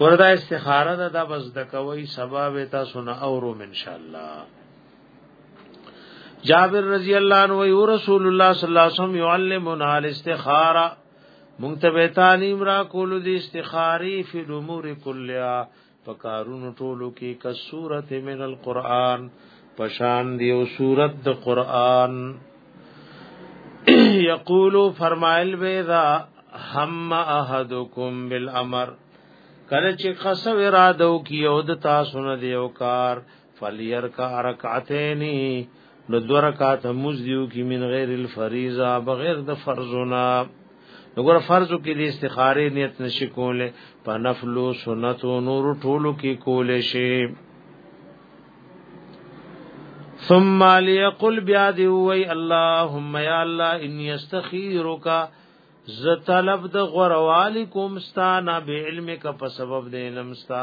وردا استخاره ده دا بس د کوي سبب تاسو نه اورو ان شاء الله جابر رضی الله عنه او رسول الله صلی الله علیه وسلم يعلمنا الاستخاره مونږ ته تعلیم را کول دي استخاری فی الامور کلها پکارونو ټولو کې ک سورته من القرآن پشان دی او سورت د قرآن یقولو فرمایل به دا هم احدکم بالامر کله چې قسم ارادو کیو د تاسو نه دیو کار فلیرکع رکعتین نو دو رکعات موز دیو کی من غیر الفریضه بغیر د فرضنا وګوره فرضو کې د استخاره نیت نشي کوله په نفل او سنت او نور ټولو کې کوله شي ثم ليقل بیا دی وی اللهم یا الله ان یستخیرک ز طلب د غروالی کوم ستانه به علمک په سبب د علم ستا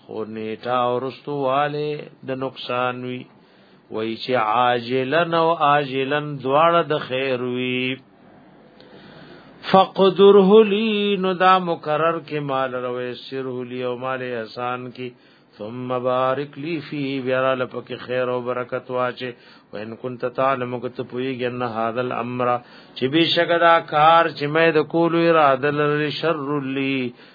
خو نیټه ورستو والے د نقصان وی وای چې عاجلن او عاجلن دواړه د خیر وی فقدره لی نو دا مکرر کې مال روي سره لی او مال احسان کې ثم بارک لی فی بیرا لپک خیر او برکت واچه وان کنت تعلم کت پویږي ان هاذ الامر چې بشکدا کار چې مې د کول اراده لري شر لی